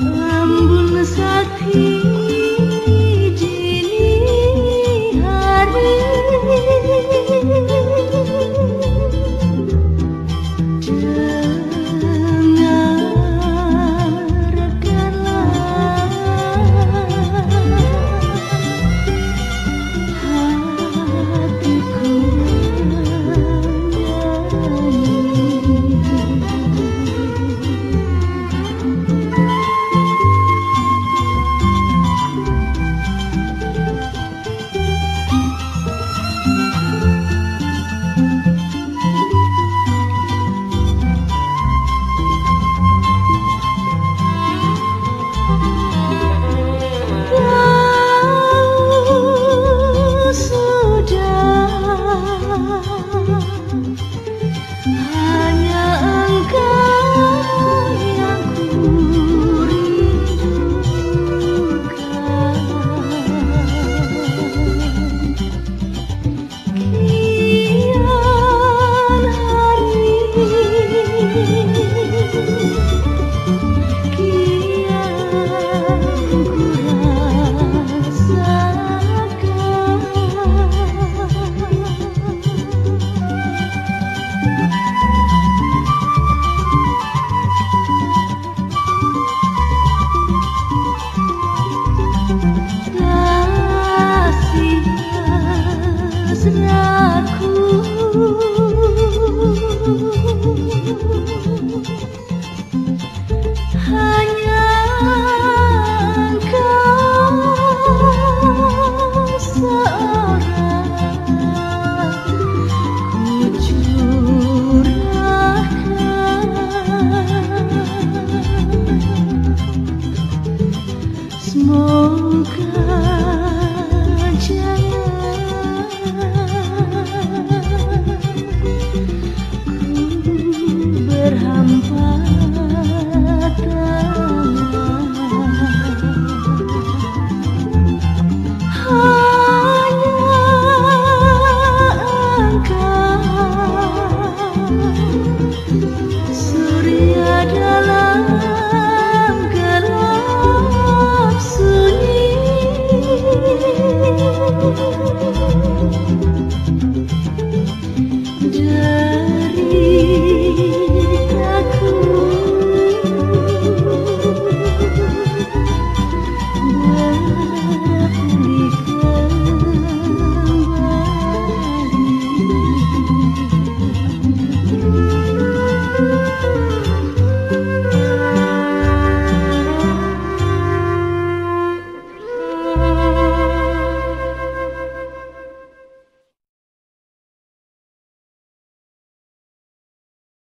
Lambun sakit